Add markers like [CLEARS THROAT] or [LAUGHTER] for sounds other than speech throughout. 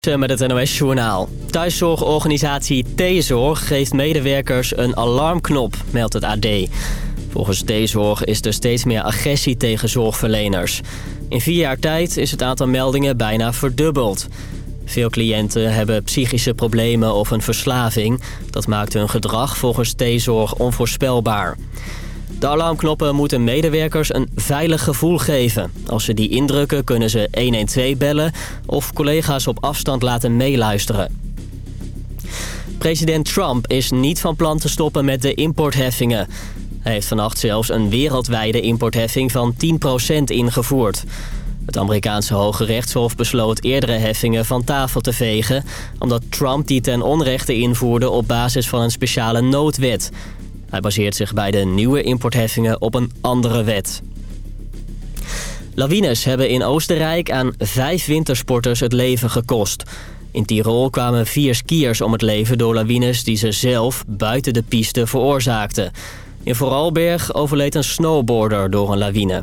met het NOS-journaal. Thuiszorgorganisatie T-Zorg geeft medewerkers een alarmknop, meldt het AD. Volgens T-Zorg is er steeds meer agressie tegen zorgverleners. In vier jaar tijd is het aantal meldingen bijna verdubbeld. Veel cliënten hebben psychische problemen of een verslaving. Dat maakt hun gedrag volgens T-Zorg onvoorspelbaar. De alarmknoppen moeten medewerkers een veilig gevoel geven. Als ze die indrukken kunnen ze 112 bellen of collega's op afstand laten meeluisteren. President Trump is niet van plan te stoppen met de importheffingen. Hij heeft vannacht zelfs een wereldwijde importheffing van 10% ingevoerd. Het Amerikaanse Hoge Rechtshof besloot eerdere heffingen van tafel te vegen... omdat Trump die ten onrechte invoerde op basis van een speciale noodwet... Hij baseert zich bij de nieuwe importheffingen op een andere wet. Lawines hebben in Oostenrijk aan vijf wintersporters het leven gekost. In Tirol kwamen vier skiers om het leven door lawines die ze zelf buiten de piste veroorzaakten. In Vooralberg overleed een snowboarder door een lawine.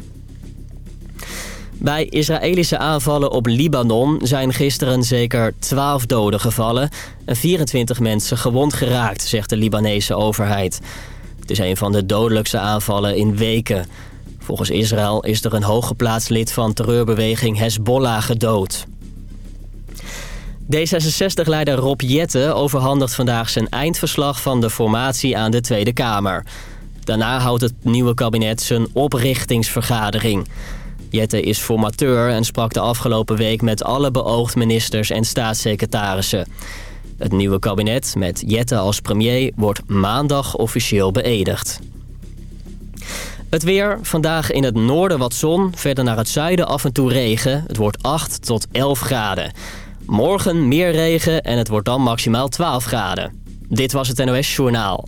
Bij Israëlische aanvallen op Libanon zijn gisteren zeker 12 doden gevallen... en 24 mensen gewond geraakt, zegt de Libanese overheid. Het is een van de dodelijkste aanvallen in weken. Volgens Israël is er een hooggeplaatst lid van terreurbeweging Hezbollah gedood. D66-leider Rob Jette overhandigt vandaag zijn eindverslag van de formatie aan de Tweede Kamer. Daarna houdt het nieuwe kabinet zijn oprichtingsvergadering. Jette is formateur en sprak de afgelopen week met alle beoogd ministers en staatssecretarissen. Het nieuwe kabinet met Jette als premier wordt maandag officieel beëdigd. Het weer, vandaag in het noorden wat zon, verder naar het zuiden af en toe regen. Het wordt 8 tot 11 graden. Morgen meer regen en het wordt dan maximaal 12 graden. Dit was het NOS Journaal.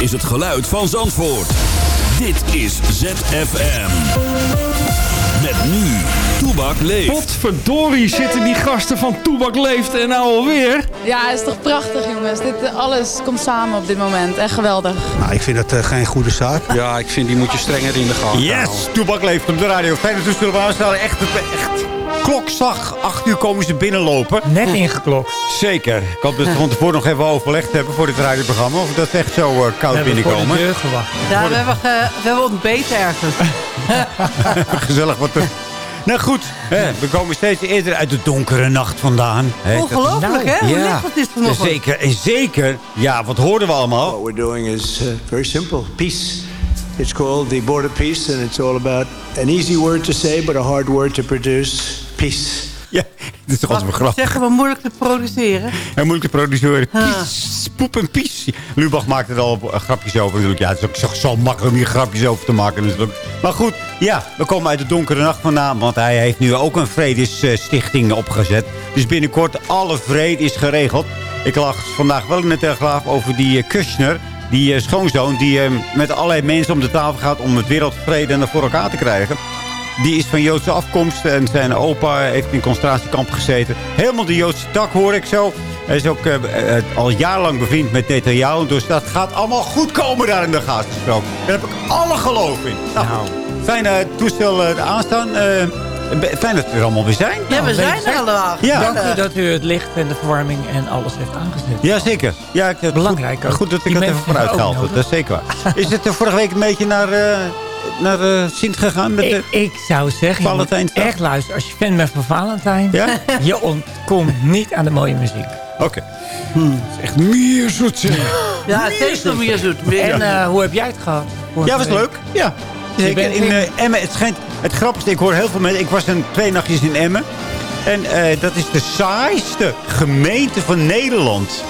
Is het geluid van Zandvoort. Dit is ZFM. Met nu, Toebak leeft. Potverdorie zitten die gasten van Toebak leeft en nou alweer. Ja, het is toch prachtig jongens. Dit, eh, alles komt samen op dit moment. Echt geweldig. Nou, ik vind dat uh, geen goede zaak. Ja, ik vind die moet je strenger in de gaten Yes, Toebak leeft op de radio. Fijn dat we zullen we aanstellen. Echt, echt klokslag. 8 uur komen ze binnenlopen. Net ingeklokt. Zeker. Ik hoop dat we van tevoren nog even overlegd hebben voor dit radioprogramma. Of dat echt zo uh, koud binnenkomen. We hebben gewacht. Ja, we hebben, ge, we hebben ontbeten ergens. [LAUGHS] Gezellig wat er... Nou goed, hè, we komen steeds eerder uit de donkere nacht vandaan. Hè, Ongelooflijk hè? Hoe Ja, licht het is vanochtend. zeker. En zeker, ja, wat hoorden we allemaal? What we're doing is uh, very simple peace. It's called the border peace, and it's all about an easy word to say, but a hard word to produce peace. Ja, dit is toch altijd wel grappig. Zeggen we moeilijk te produceren. En moeilijke produceren. Pies, poep en pies. Lubach maakt er al grapjes over natuurlijk. Ja, het is ook zo, zo makkelijk om hier grapjes over te maken natuurlijk. Maar goed, ja, we komen uit de donkere nacht vandaan. Want hij heeft nu ook een vredesstichting opgezet. Dus binnenkort alle vrede is geregeld. Ik lag vandaag wel in de Telegraaf over die eh, Kushner. Die eh, schoonzoon die eh, met allerlei mensen om de tafel gaat... om het wereldvrede en voor elkaar te krijgen. Die is van Joodse afkomst en zijn opa heeft in een concentratiekamp gezeten. Helemaal de Joodse tak hoor ik zo. Hij is ook eh, eh, al jarenlang bevriend met Netanyahu. Dus dat gaat allemaal goed komen daar in de Gazastrook. Daar heb ik alle geloof in. Nou, Fijne toestel eh, aanstaan. Eh, be- fijn dat we er allemaal weer zijn. Ja, we zijn er allemaal. Ja. Dank u dat u het licht en de verwarming en alles heeft aangezet. Jazeker. Ja, ik, Belangrijk Goed, ook. goed dat ik Die dat even vooruit gehaald heb. Dat is zeker waar. Is het er vorige week een beetje naar, eh, naar eh, Sint gegaan? Met de... Ik, ik zou zeggen, je moet Valentijnsdag? echt luisteren. Als je fan bent van Valentijn, Ja? je ontkomt niet aan de mooie muziek. Oké. Echt meer zoet. Ja, steeds nog meer zoet. En eh, hoe heb jij het gehad? Ja, was leuk. Ja. Zeker. bent In eh, Emmen, het schijnt... Het grappigste, ik hoor heel veel mensen... Ik was een twee nachtjes in Emmen. En eh, dat is de saaiste gemeente van Nederland.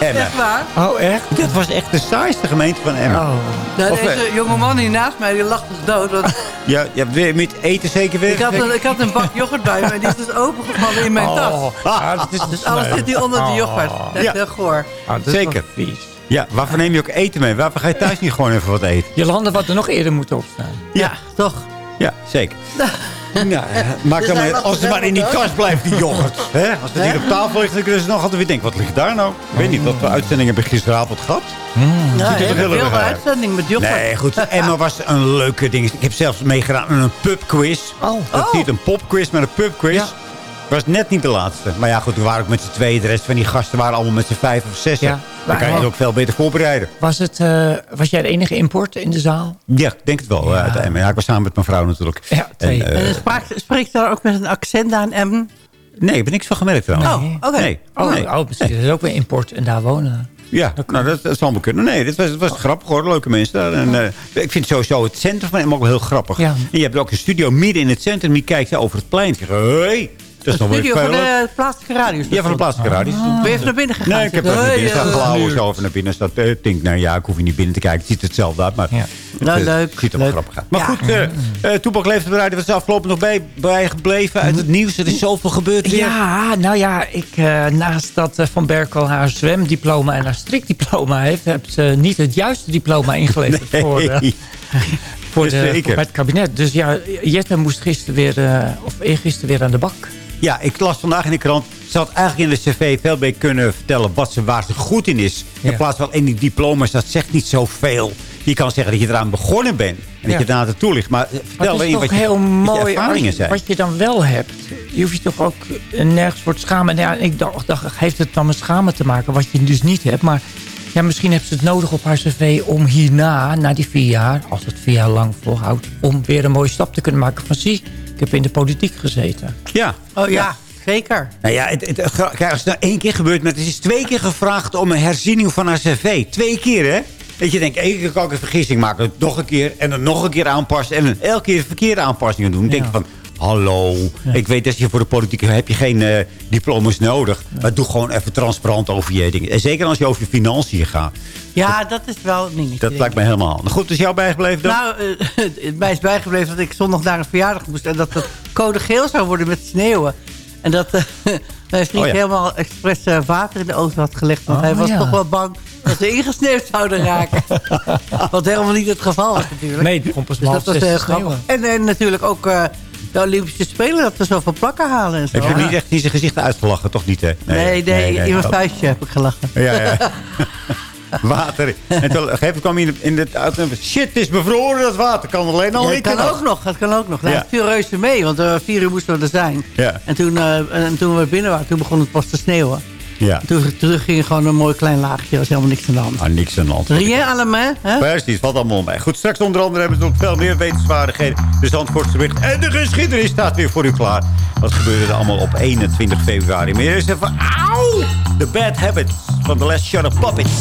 Emmen. Echt waar? Oh, echt? Dat was echt de saaiste gemeente van Emmen. Oh. Nou, Of, deze jongeman hier naast mij, die lacht dus dood. Want [LAUGHS] Ja, ja, weer met eten zeker weer. ik, had een, ik had een bak yoghurt bij me en die is dus opengevallen in mijn tas. Ah, dat is Dus alles zit hier onder de yoghurt. Dat is Ja. heel goor. Oh, dat Zeker. vies. Ja, waarvoor neem je ook eten mee? Waarvoor ga je thuis niet gewoon even wat eten? Je landen wat er nog eerder moeten opstaan. Ja, toch? Ja, zeker. [LAUGHS] Nou, maakt Dus lag als het maar in die tas blijft, die yoghurt. [LAUGHS] Hè? Als het hier op tafel ligt, dan kunnen ze nog altijd weer denken, wat ligt daar nou? Ik weet niet, wat voor uitzending heb ik gisteravond gehad? Ziet er heel veel uit. uitzending met yoghurt. Nee, goed. [LAUGHS] Emma was een leuke ding. Ik heb zelfs meegedaan aan een pubquiz. Oh. Dat Oh. niet een popquiz, maar een pubquiz. Ja. Was net niet de laatste. Maar ja, goed, we waren ook met z'n tweeën. De rest van die gasten waren allemaal met z'n vijf of zes. Ja. Dan kan je het ook veel beter voorbereiden. Was, het, eh, was jij de enige import in de zaal? Ja, ik denk het wel. Ja. Emmen. Ja, ik was samen met mijn vrouw natuurlijk. Ja, twee. En, eh, En spraak, spreekt daar ook met een accent aan Emmen? nee, ik heb niks van gemerkt trouwens. Oh, oké. Nee. Oh, nee. oh, misschien is het ook weer import en daar wonen. Ja, nou, dat, dat zal wel kunnen. Nee, dit was, het was grappig hoor. Leuke mensen daar. En, eh, ik vind sowieso het centrum van Emmen ook wel heel grappig. Ja. En je hebt ook een studio midden in het centrum. Die kijkt over het plein. Zeg, hey, dat is nog studio van de plaatselijke radio. Ja, van de plaatselijke radio. Ben je even naar binnen gegaan? Nee, ik heb even naar binnen hey, staan eh, even naar binnen staat. eh, Ik denk, nou ja, ik hoef hier niet binnen te kijken. Het ziet er hetzelfde uit. Maar Ja. Nou, eh, leuk, Het ziet er wel leuk. grappig uit. Maar Ja. goed, eh uh, Toepak leeft de er afgelopen nog bij, bijgebleven uit het nieuws? Er is zoveel gebeurd weer. Ja, nou ja, ik, eh, naast dat eh, Van Berkel haar zwemdiploma en haar strikdiploma heeft... heeft ze niet het juiste diploma [LAUGHS] ingeleverd voor, eh, Nee. voor, [LAUGHS] de, Zeker. voor het kabinet. Dus ja, Jette moest gisteren weer, eh, of eergisteren weer aan de bak. Ja, ik las vandaag in de krant. Ze had eigenlijk in de cv veel meer kunnen vertellen wat ze, waar ze goed in is. In plaats van in die diploma's, dat zegt niet zoveel. Je kan zeggen dat je eraan begonnen bent. En dat je daarna naartoe ligt. Maar Maar vertel toch wat je, heel wat je mooi ervaringen zijn. wat je dan wel hebt. Je hoeft je toch ook eh, nergens voor te schamen. Nou Ja, ik dacht, dacht, heeft het dan met schamen te maken wat je dus niet hebt. Maar ja, misschien heeft ze het nodig op haar cv om hierna, na die vier jaar... als het vier jaar lang volhoudt, om weer een mooie stap te kunnen maken. Van zie, ik heb in de politiek gezeten. Ja. Oh ja, zeker. Nou ja, het, het, kijk, als het nou één keer gebeurt... maar het is twee keer gevraagd om een herziening van haar cv. Twee keer, hè? Dat je denkt, één keer kan ik een vergissing maken. Nog een keer en dan nog een keer aanpassen. En dan elke keer verkeerde aanpassingen doen. Dan denk je van, hallo. Ik weet dat je voor de politiek heb je geen eh, diplomas nodig. Maar doe gewoon even transparant over je dingen. En zeker als je over je financiën gaat. Ja, dat is wel een dingetje. Dat lijkt me helemaal handig. Goed, is jou bijgebleven dan? Nou, eh, [LAUGHS] het mij is bijgebleven dat ik zondag naar een verjaardag moest... en dat het [LAUGHS] code geel zou worden met sneeuwen. En dat eh, [LAUGHS] mijn vriend Oh ja. helemaal expres eh, water in de auto had gelegd... want Oh, hij was ja. toch wel bang dat ze ingesneeuwd zouden raken. Wat helemaal niet het geval was natuurlijk. Nee, die komt pas Dus dat was sneeuwen. En, en natuurlijk ook eh, de Olympische Spelen... dat we zoveel plakken halen en zo. heb je hem niet echt in zijn gezicht uitgelachen? Toch niet, hè? Nee, nee, in mijn vuistje heb ik gelachen. Ja, ja. [LAUGHS] water. En toen kwam hij in de auto en shit, het is bevroren dat water. Kan alleen al Ja, dat kan nog. ook nog, dat kan ook nog. Nou, Ja. het viel reuze mee, want uh, vier uur moesten we er zijn. Ja. En, toen, eh, en toen we binnen waren, toen begon het pas te sneeuwen. Ja. Toen, toen ging gewoon een mooi klein laagje, was helemaal niks aan de hand. Ah, niks aan de hand. Rien main, hè? Precies, valt allemaal bij. Goed, straks onder andere hebben we nog veel meer wetenswaardigheden. De Zandvoortse bericht en de geschiedenis staat weer voor u klaar. Wat gebeurde er allemaal op 21 februari? Maar eerst even, auw! The Bad Habits van The Last Shut Up Puppets.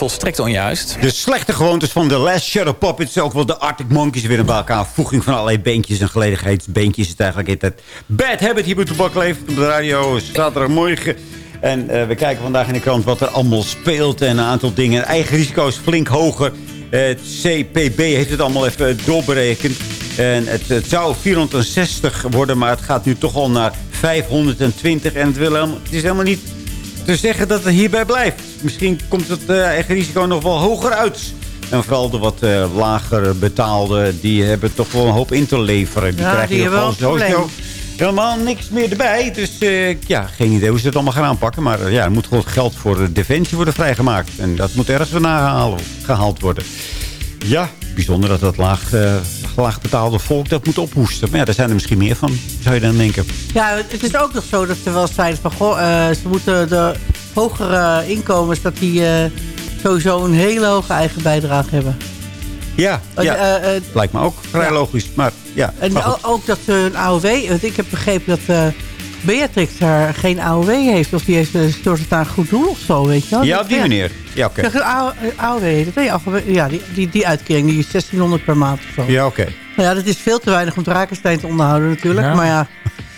Volstrekt onjuist. De slechte gewoontes van de Last Shadow Puppets. Ook wel de Arctic Monkeys weer bij elkaar. Voeging van allerlei beentjes en gelegenheidsbeentjes. is het eigenlijk het Bad Habit hier leeft op de radio. Zaterdagmorgen. En eh, we kijken vandaag in de krant wat er allemaal speelt. En een aantal dingen. Eigen risico is flink hoger. Het CPB heeft het allemaal even doorberekend. En het, zou 460 worden, maar het gaat nu toch al naar 520. En het, wil het is helemaal niet te zeggen dat het hierbij blijft. Misschien komt het uh, eigen risico nog wel hoger uit. En vooral de wat uh, lager betaalde, die hebben toch wel een hoop in te leveren. Die Ja, krijgen die wel sowieso helemaal niks meer erbij. Dus eh, ja, geen idee hoe ze het allemaal gaan aanpakken. Maar eh, ja, er moet gewoon geld voor de defensie worden vrijgemaakt. En dat moet ergens vandaan gehaald, gehaald worden. Ja, bijzonder dat dat laag, eh, laag betaalde volk dat moet ophoesten. Maar ja, daar zijn er misschien meer van, zou je dan denken. Ja, het is ook nog zo dat ze wel zeiden van... Goh, eh, ze moeten de hogere inkomens... dat die eh, sowieso een hele hoge eigen bijdrage hebben. Ja, ja. lijkt me ook vrij ja. logisch. Maar ja, En maar ook dat ze een AOW... Want ik heb begrepen dat Beatrix haar geen AOW heeft. Of die heeft uh, stort het aan een goed doel of zo, weet je wel. ja, op die manier. Ja, oké. AO- AOW, dat weet je al. Ja, die, die, die uitkering, die is 1600 per maand of zo. Ja, oké. Nou ja, dat is veel te weinig om Drakenstein te onderhouden natuurlijk. Ja. Maar ja,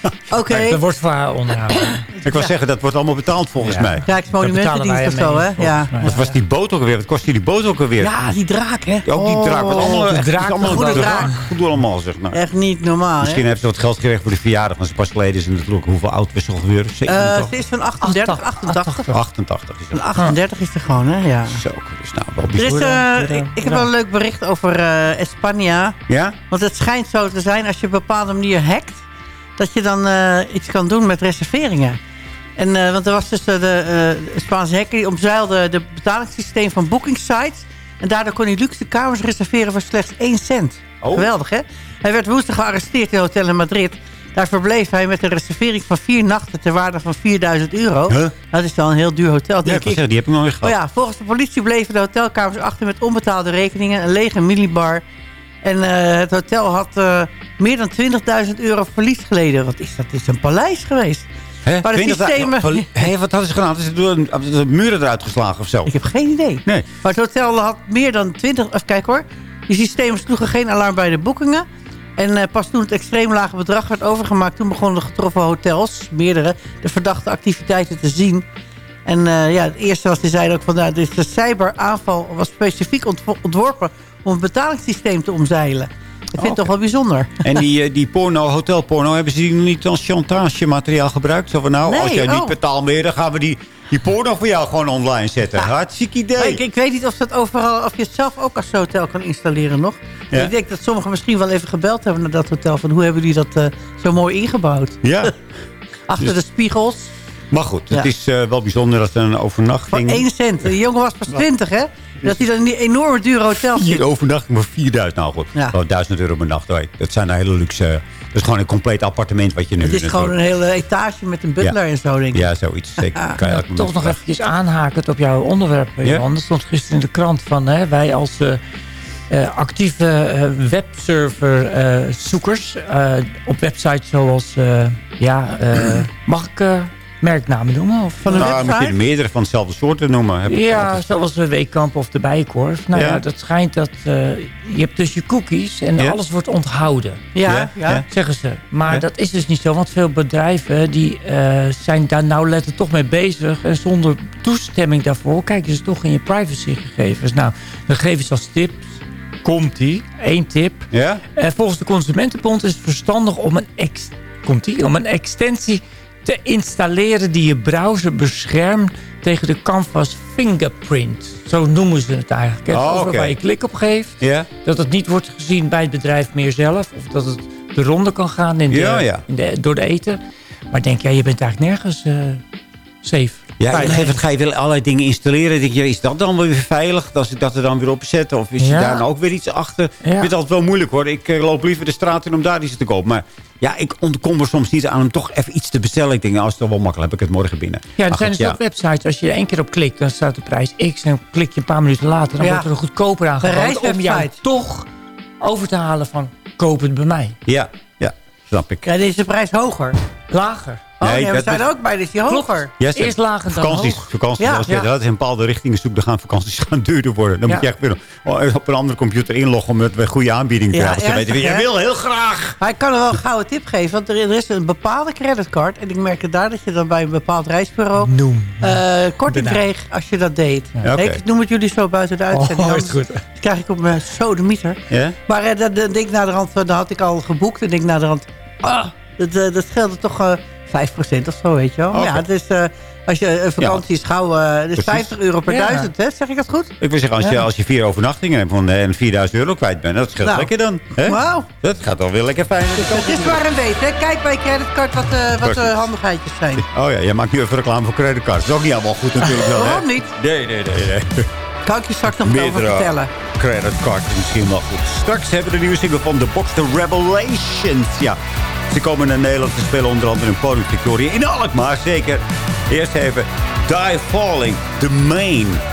[LAUGHS] oké. Dat wordt zwaar onderhouden. Ik wou zeggen, dat wordt allemaal betaald volgens Ja. mij. Rijksmonumentendienst of zo, hè? Ja. Wat was die boot ook alweer? Wat kostte die boot ook alweer? ja, die draak, hè? Ook die draak. Wat allemaal, Oh, echt, draak, het is allemaal goede draak. Goed allemaal, zeg maar. Echt niet normaal, Misschien hè? hebben ze wat geld gekregen voor de verjaardag. Want ze pas geleden is natuurlijk hoeveel oud was ze alweer? Eh, 87? ze is van 38, 88. 88 is Van het. 38 is er gewoon, hè? Ja. Zo, dus nou, wel Er is, bijzonder. eh, ik, ik heb wel een leuk bericht over eh Espanja. Ja? Want het schijnt zo te zijn, als je op een bepaalde manier hackt... dat je dan eh, iets kan doen met reserveringen. En, eh, want er was dus de eh, Spaanse hacker... die omzeilde de betalingssysteem van booking sites... en daardoor kon hij luxe kamers reserveren voor slechts 1 cent. Oh. Geweldig, hè? Hij werd woensdag gearresteerd in een hotel in Madrid. Daar verbleef hij met een reservering van vier nachten... ter waarde van 4000 euro. Huh? Dat is wel een heel duur hotel, Ja, denk wou ik. zeggen, die heb ik nog weer Oh gehad. ja, volgens de politie bleven de hotelkamers achter met onbetaalde rekeningen, een lege minibar. En eh, het hotel had eh, meer dan 20.000 euro verlies geleden. Wat is dat? Het is een paleis geweest. Maar de systemen- Hé, wat hadden ze gedaan? Hadden ze de muren eruit geslagen of zo? Ik heb geen idee. Nee. Maar het hotel had meer dan 20... Even kijken hoor. Die systemen sloegen geen alarm bij de boekingen. En eh, pas toen het extreem lage bedrag werd overgemaakt... toen begonnen de getroffen hotels, meerdere, de verdachte activiteiten te zien. En ja, het eerste was, die zeiden ook van... Nou, dus de cyberaanval was specifiek ontwo- ontworpen... om het betalingssysteem te omzeilen. Ik vind het toch wel bijzonder. En die, [LAUGHS] eh, die porno, hotelporno, hebben ze die niet als chantagemateriaal gebruikt? Zo van, nou, Nee, als jij niet oh. betaalt meer, dan gaan we die, die porno voor jou gewoon online zetten. Hartstikke idee. Ik, ik weet niet of, dat overal, of je het zelf ook als hotel kan installeren nog. Ja. Ik denk dat sommigen misschien wel even gebeld hebben naar dat hotel. Van hoe hebben jullie dat eh, zo mooi ingebouwd? Ja, [LAUGHS] Achter de spiegels. maar goed, het Ja. is eh, wel bijzonder dat er een overnachting... Voor 1 cent. De jongen was pas 20, hè? Dat hij dan in die enorme dure hotel Vier zit. overnachting voor 4000. Nou goed, Ja. oh, 1000 euro per nacht. Dat zijn een hele luxe... Dat is gewoon een compleet appartement wat je nu... Het is gewoon een hele etage met een butler Ja. en zo, denk ik. Ja, zoiets. [LAUGHS] Zeker. Kan je toch nog eventjes aanhakend op jouw onderwerp, Ja? Johan. Er stond gisteren in de krant van hè, wij als eh, eh, actieve eh, webserver-zoekers eh, op websites zoals, eh, ja, eh, [CLEARS THROAT] mag ik eh, merknamen noemen? Of, Van een Nou, moet je website? meerdere van hetzelfde soort noemen. Heb ik ja, zoals de Weekamp of de Bijenkorf. Nou ja, Ja. dat schijnt dat eh, je hebt dus je cookies en Ja. alles wordt onthouden. Ja, Ja. Zeggen ze. Maar Ja. dat is dus niet zo. Want veel bedrijven die, eh, zijn daar nauwlettend toch mee bezig. En zonder toestemming daarvoor kijken ze toch in je privacygegevens. Nou, dan geven ze als tip. Komt ie. Eén tip. Ja? En volgens de Consumentenbond is het verstandig om een, ex komt ie, om een extensie te installeren die je browser beschermt tegen de Canvas fingerprint. Zo noemen ze het eigenlijk. hè. Oh, waar je klik op geeft. Dat het niet wordt gezien bij het bedrijf meer zelf. Of dat het de ronde kan gaan in de, Ja, ja. In de, door de eten. Maar denk, ja, je bent eigenlijk nergens eh, safe. Ja, op een Veilig. gegeven moment ga je wel allerlei dingen installeren. Denk je, is dat dan weer veilig? Dat ze dat er dan weer op zetten? Of is Ja. daar nou ook weer iets achter? Ik vind het altijd wel moeilijk hoor. Ik eh, loop liever de straat in om daar iets te kopen. Maar ja, ik ontkom er soms niet aan om toch even iets te bestellen. Ik denk, nou, als het wel makkelijk, heb ik het morgen binnen. Ja, er zijn dus ook websites. Als je er één keer op klikt, dan staat de prijs X. En dan klik je een paar minuten later, dan Ja. wordt er een goedkoper aangeboden. Om jou reiswebsite. toch over te halen van koop het bij mij. Ja, ja, snap ik. Ja, deze prijs hoger. lager. Oh, Nee, ja, we dat zijn er ook bij, dus die hoger. Yes, Eerst lager dan vakanties, hoog. vakanties Ja, als je ja. dat in bepaalde richtingen zoekt, dan gaan vakanties [LAUGHS] gaan duurder worden. Dan Ja. moet je echt weer oh, op een andere computer inloggen om het weer goede aanbieding te Ja, krijgen. Ze weten, hè? wil heel graag. Maar ik kan er wel een gouden tip geven. Want er is een bepaalde creditcard. En ik merkte daar dat je dan bij een bepaald reisbureau... Noem. eh, korting kreeg als je dat deed. Ja, oké. Ik noem het jullie zo buiten de uitzending. Oh, is goed. krijg ik op mijn sodemieter. Ja? Maar eh, dat, denk ik naar de rand, dat had ik al geboekt. En denk ik naar de rand, ah, dat, eh, dat scheelde toch eh 5% of zo, weet je wel. Ja, het is, eh, als je een vakantie is gauw, eh dus Precies. 50 euro per Ja. duizend, hè? Zeg ik dat goed? Ik wil zeggen, als, je, als je vier overnachtingen hebt van, eh, en 4000 euro kwijt bent, dat scheelt Nou. lekker dan. Hè? Wauw. Dat gaat wel weer lekker fijn. Het is maar een weet, hè? Kijk bij creditcard wat, eh, wat de handigheidjes zijn. [LAUGHS] Oh ja, jij maakt nu even reclame voor creditcards. Dat is ook niet allemaal goed natuurlijk dan, hè? Waarom niet? Nee, nee, nee, nee. [LAUGHS] Kan ik je straks nog wat over Meerdere vertellen. creditcards is misschien wel goed. Straks hebben we de nieuwe single van The Box, The Revelations. Ja, ze komen naar Nederland te spelen, onder andere in Podium Victoria in Alkmaar, zeker. Eerst even Die Falling, The Main.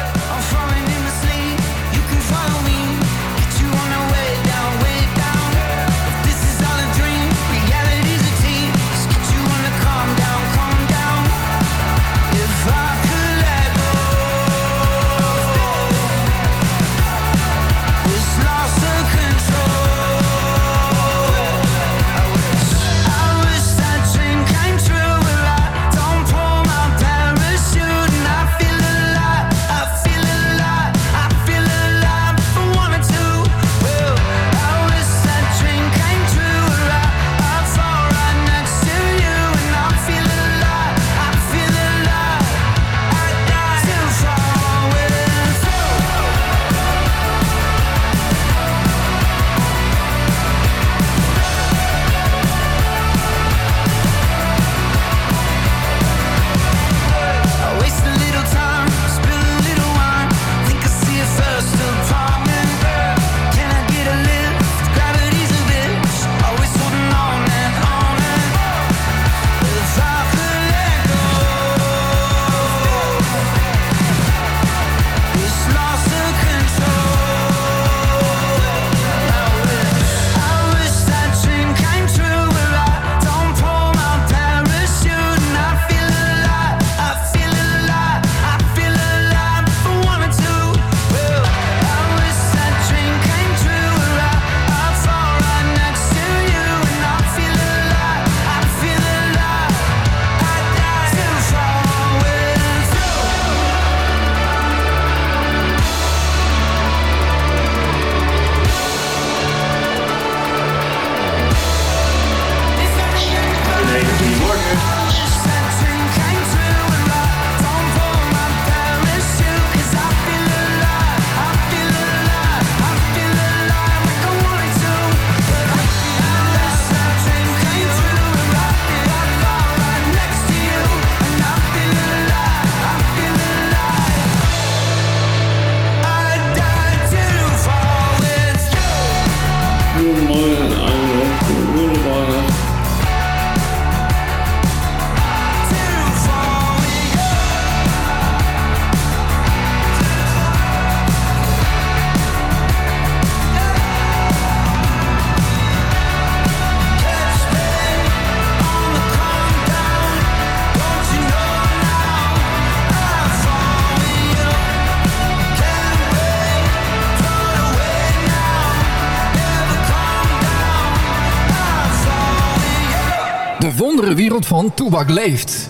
Toebak leeft.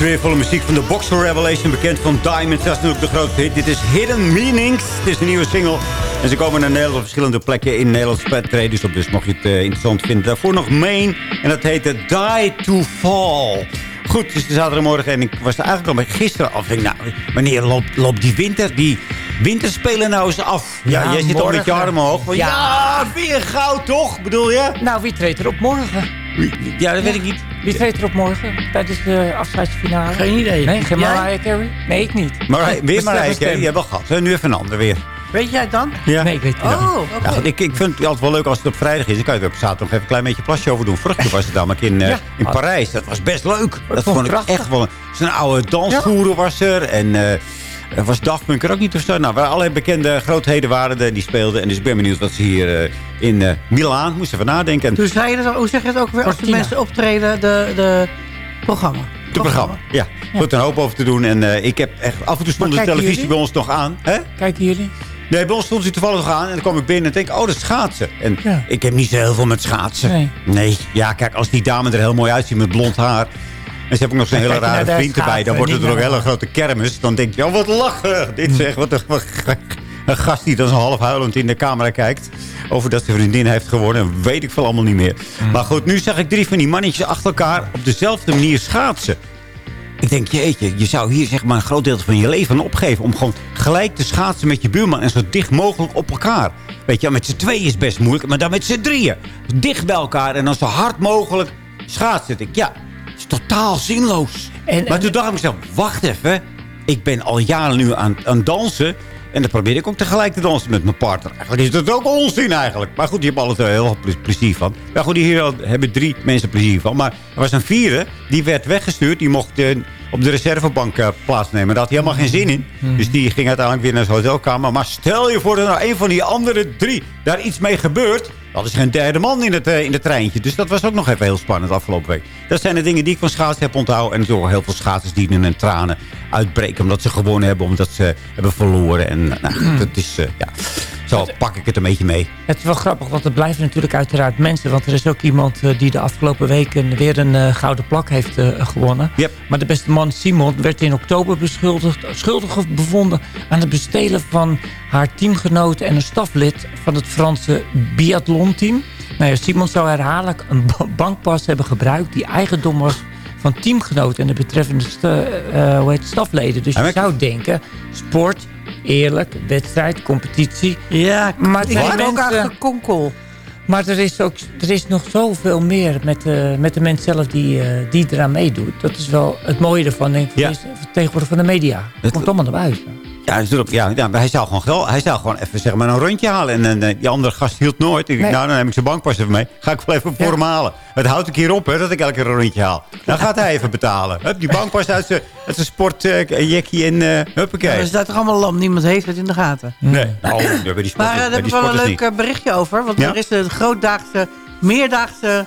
Sfeervolle muziek van de Boxer Revelation. Bekend van Diamonds. Dat is natuurlijk de grote hit. Dit is Hidden Meanings. Het is een nieuwe single. En ze komen naar Nederland op verschillende plekken in Nederland. Treden dus op. Dus mocht je het uh, interessant vinden. Daarvoor nog Main. En dat heette Die to Fall. Goed, het is de zaterdagmorgen en ik was er eigenlijk al met gisteren af. Ik, nou, wanneer loopt, loopt die winter, die winterspelen nou eens af? Ja, Ja, jij zit al met je armen. Van, Ja. ja, weer goud toch, bedoel je? Nou, wie treedt er op morgen? Ja, dat weet ik niet. Wie treedt er op morgen tijdens de afscheidsfinale? Geen idee. Nee, geen Jij? Mariah Carey? Nee, ik niet. Maar weer dat is Carey, je hebt wel gehad. Nu even een ander weer. Weet jij het dan? Ja. Nee, ik weet het niet. Oh. Ja, ik, ik vind het altijd wel leuk als het op vrijdag is. Dan kan je er op zaterdag nog even een klein beetje plasje over doen. Vorig keer was het namelijk in, eh, Ja. in Parijs. Dat was best leuk. Dat vond vond ik prachtig. echt wel. een- Zo'n oude dansgoeroe was er. En eh, er was Daft Punk er ook niet zo. Nou, waar allerlei bekende grootheden waren die speelden. En dus ik ben benieuwd wat ze hier eh, in eh Milaan moesten even nadenken. En Toen zei je dat, hoe zeg je het ook weer? Als de mensen optreden, de, de programma. het programma. Ja, goed een hoop over te doen. En eh, ik heb echt af en toe stond de televisie jullie? bij ons nog aan. Hè? Kijken jullie? Nee, bij ons stond ze toevallig nog aan. En dan kwam ik binnen en denk ik, oh, dat is schaatsen. En Ja. ik heb niet zo heel veel met schaatsen. Nee. ja, kijk, als die dame er heel mooi uitziet met blond haar... En ze hebben ook nog zo'n hele rare vriend erbij. Dan wordt het er ook hele grote kermis. Dan denk je, oh, wat lachen. [LAUGHS] Dit zeg, wat een, wat een gast die dan zo half huilend in de camera kijkt. Over dat zijn vriendin heeft geworden. En weet ik veel allemaal niet meer. Maar goed, nu zag ik drie van die mannetjes achter elkaar op dezelfde manier schaatsen. Ik denk, jeetje, je zou hier zeg maar een groot deel van je leven aan opgeven... om gewoon gelijk te schaatsen met je buurman en zo dicht mogelijk op elkaar. Weet je, met z'n tweeën is best moeilijk, maar dan met z'n drieën. Dicht bij elkaar en dan zo hard mogelijk schaatsen. Ik ja, totaal zinloos. En- maar en- toen dacht ik mezelf, wacht even. Ik ben al jaren nu aan, aan dansen... En dan probeer ik ook tegelijk te dansen met mijn partner. Eigenlijk is dat ook onzin eigenlijk. Maar goed, die hebben altijd heel veel ple- plezier van. Ja goed, hier hebben drie mensen plezier van. Maar er was een vierde, die werd weggestuurd. Die mocht eh, op de reservebank eh, plaatsnemen. Daar had hij helemaal geen zin in. Dus die ging uiteindelijk weer naar zijn hotelkamer. Maar stel je voor dat nou een van die andere drie daar iets mee gebeurt. Dat is geen derde man in het, eh, in het treintje. Dus dat was ook nog even heel spannend afgelopen week. Dat zijn de dingen die ik van schaatsen heb onthouden. En ook heel veel schaatsers die in hun tranen uitbreken. Omdat ze gewonnen hebben. Omdat ze hebben verloren. En nou, goed, [CLEARS THROAT] dat is... eh, ja. Zo pak ik het een beetje mee. Het is wel grappig, want er blijven natuurlijk uiteraard mensen. Want er is ook iemand eh, die de afgelopen weken weer een eh, gouden plak heeft eh, gewonnen. Yep. Maar de beste man Simon werd in oktober beschuldigd, schuldig bevonden aan het bestelen van haar teamgenoot en een staflid van het Franse biathlonteam. Nou ja, Simon zou herhaaldelijk een ba- bankpas hebben gebruikt die eigendom was van teamgenoten en de betreffende eh, hoe heet het, stafleden. Dus je zou denken, sport, eerlijk, wedstrijd, competitie. Ja, Maar ik die heb ook aan gekonkel. Maar er is, ook, er is nog zoveel meer met, de met de mens zelf die, eh, die eraan meedoet. Dat is wel het mooie ervan, denk ik, Ja. van tegenwoordig van de media. Het komt allemaal naar buiten. Ja, natuurlijk, ja, ja, maar hij zou gewoon, gel- hij zou gewoon even zeg maar, een rondje halen. En, en, eh, die andere gast hield nooit. Ik Nee. nou, dan neem ik zijn bankpas even mee. Ga ik wel even voor Ja. hem halen. Het houdt ik hier op, hè, dat ik elke keer een rondje haal. Dan gaat hij even betalen. Hup, die bankpas uit zijn, uit zijn sportjackie en uh, huppakee. Ja, er staat toch allemaal lam. Niemand heeft het in de gaten. Nee, oh, bij die sport, Maar eh, daar heb die ik wel een leuk niet. eh, berichtje over. Want Ja? er is een grootdaagse, meerdaagse,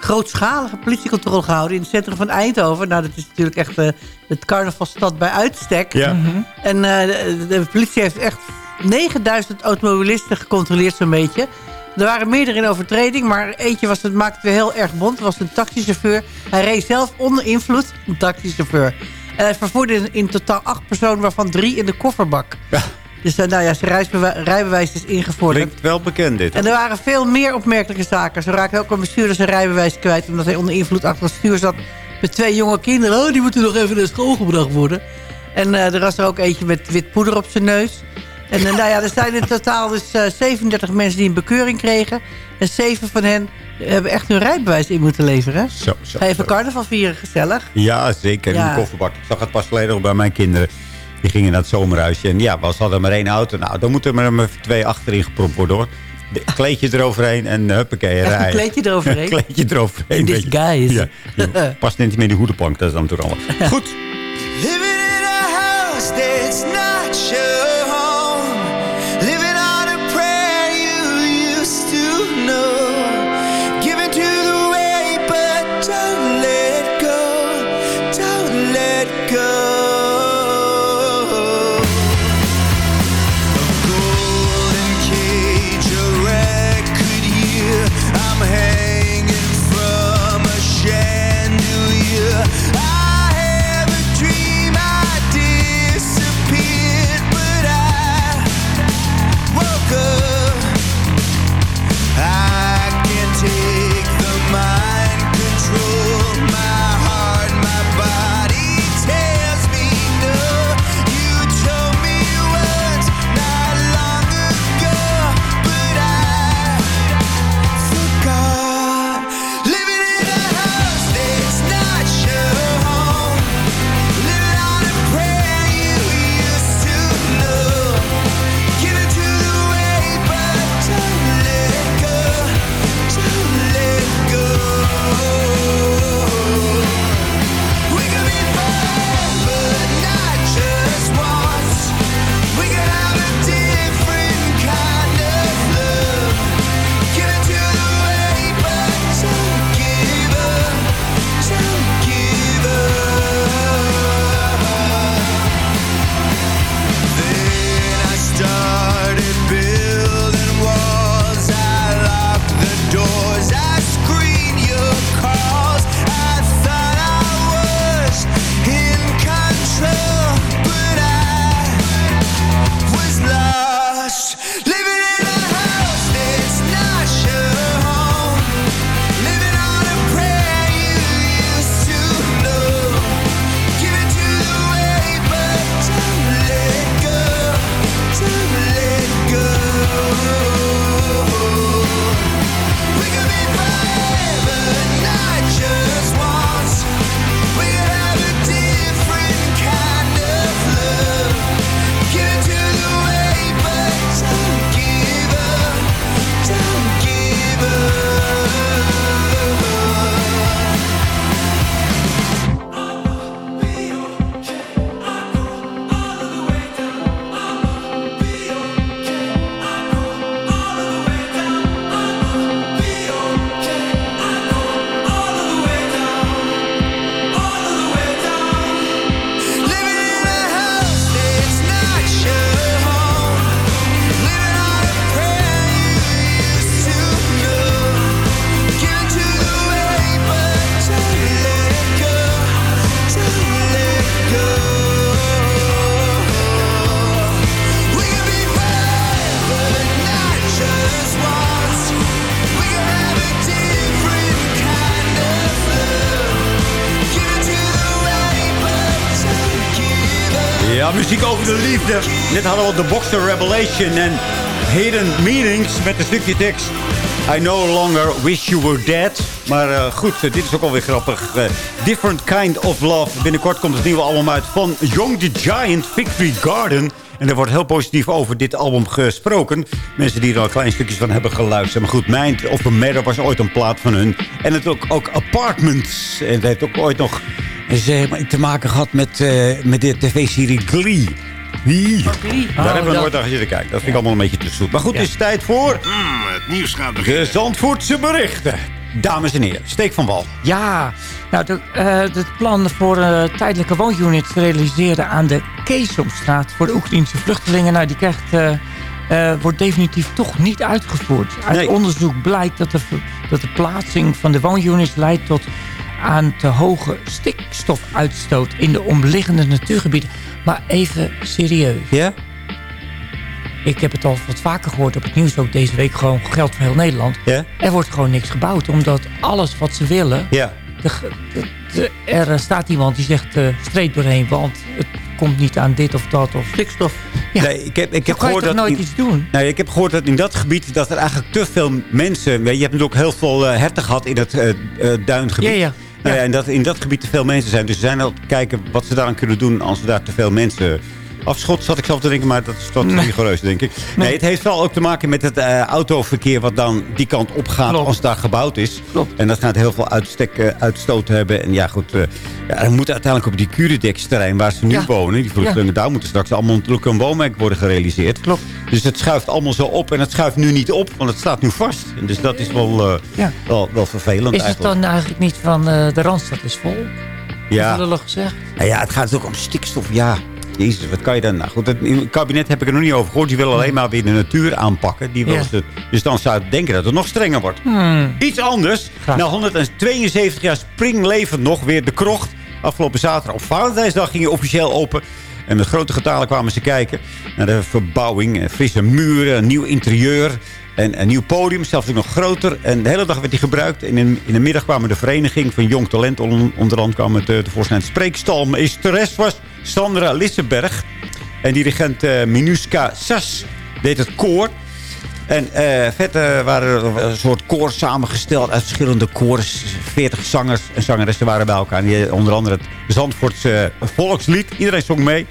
grootschalige politiecontrole gehouden... in het centrum van Eindhoven. Nou, dat is natuurlijk echt eh, het carnavalstad bij uitstek. Ja. En eh, de, de politie heeft echt 9000 automobilisten gecontroleerd zo'n beetje. Er waren meerdere in overtreding, maar eentje was, het maakte weer heel erg bond. Was een taxichauffeur. Hij reed zelf onder invloed, een taxichauffeur. En hij vervoerde in, in totaal acht personen, waarvan drie in de kofferbak. Ja. Dus eh, nou ja, zijn reisbewa- rijbewijs is ingevorderd. Klinkt wel bekend dit. En er waren veel meer opmerkelijke zaken. Zo raakte ook een bestuurder zijn rijbewijs kwijt... omdat hij onder invloed achter het stuur zat met twee jonge kinderen. Oh, die moeten nog even naar school gebracht worden. En eh, er was er ook eentje met wit poeder op zijn neus. En eh, nou ja, er zijn in totaal dus eh, 37 mensen die een bekeuring kregen. En zeven van hen hebben echt hun rijbewijs in moeten leveren. Zo, zo, Ga even zo. carnaval vieren, gezellig. Ja, zeker. In de kofferbak. Ik zag het pas geleden bij mijn kinderen. Die gingen naar het zomerhuisje. En ja, we hadden maar één auto. Nou, dan moeten er maar twee achterin gepropt worden, hoor. De- Kleedje eroverheen en huppakee, Echt [LAUGHS] een rijden. kleedje eroverheen? [LAUGHS] kleedje eroverheen. Je. disguise. Ja, je [LAUGHS] past net niet meer in die hoedenplank. Dat is dan natuurlijk allemaal. Goed. Living in a house that's not your home. Over de liefde. Net hadden we de Boxer Revelation en Hidden Meanings met een stukje tekst. I no longer wish you were dead. Maar eh, goed, eh, dit is ook alweer grappig. Eh, Different Kind of Love. Binnenkort komt het nieuwe album uit van Young the Giant, Victory Garden. En er wordt heel positief over dit album gesproken. Mensen die er al klein stukjes van hebben geluisterd. Maar goed, Mind of a Matter was ooit een plaat van hun. En het ook, ook Apartments. En het heeft ook ooit nog maar, te maken gehad met, met de tv-serie Glee. Wie? Daar hebben we dat- nooit naar zitten kijken. Dat vind ik allemaal een beetje te zoet. Maar goed, het is tijd voor... het nieuws gaat De Zandvoortse berichten. Dames en heren, steek van wal. Ja, nou, de, eh, het plan voor een tijdelijke woonunit te realiseren aan de Keesomstraat voor de Oekraïnse vluchtelingen, nou, die krijgt, eh, eh, wordt definitief toch niet uitgevoerd. Uit onderzoek blijkt dat de, dat de plaatsing van de woonunits leidt tot aan te hoge stikstofuitstoot in de omliggende natuurgebieden. Maar even serieus. Ja? Ik heb het al wat vaker gehoord op het nieuws, ook deze week gewoon geldt voor heel Nederland. Ja? Er wordt gewoon niks gebouwd, omdat alles wat ze willen... Ja. er staat iemand die zegt uh, streep doorheen, want het komt niet aan dit of dat. Of stikstof. Ja. Nee, ik heb, ik heb gehoord toch dat nooit in- iets doen? Nee, ik heb gehoord dat in dat gebied dat er eigenlijk te veel mensen... Je hebt natuurlijk ook heel veel eh, herten gehad in het eh, eh, duingebied. Ja, ja. Ja, en dat in dat gebied te veel mensen zijn. Dus ze zijn al kijken wat ze daaraan kunnen doen als ze daar te veel mensen... Afschot zat ik zelf te denken, maar dat is wat Nee. rigoureus, denk ik. Nee. het heeft wel ook te maken met het eh, autoverkeer... wat dan die kant op gaat als daar gebouwd is. Klopt. En dat gaat heel veel uitstek, eh, uitstoot hebben. En ja, goed, eh, ja, er moet uiteindelijk op die Curedex-terrein... waar ze nu Ja. wonen, die vluchtelingen... daar moeten straks allemaal natuurlijk een woonwerk worden gerealiseerd. Klopt. Dus het schuift allemaal zo op. En het schuift nu niet op, want het staat nu vast. En dus dat is wel, Ja. wel, wel vervelend Is het eigenlijk. dan eigenlijk niet van de Randstad is vol? Ja. Gezegd. Nou ja, het gaat ook om stikstof. Ja, jezus, wat kan je dan? Nou goed, het, in het kabinet heb ik er nog niet over gehoord. Die willen alleen maar weer de natuur aanpakken. Die Ja. ze, dus dan zou ik denken dat het nog strenger wordt. Hmm. Iets anders. Graag. Na 172 jaar springlevend nog weer de krocht. Afgelopen zaterdag op Valentijnsdag ging je officieel open. En met grote getalen kwamen ze kijken naar de verbouwing. Frisse muren, een nieuw interieur. En een nieuw podium, zelfs nog groter. En de hele dag werd die gebruikt. En in, in de middag kwamen de vereniging van Jong Talent on- onder andere kwam het eh, tevoorschijn. Spreekstalmeesteres was Sandra Lissenberg. En dirigent eh, Minuska Sas deed het koor. En eh verder waren er een soort koor samengesteld uit verschillende koors. 40 zangers en zangeressen waren bij elkaar. Onder andere het Zandvoortse volkslied. Iedereen zong mee.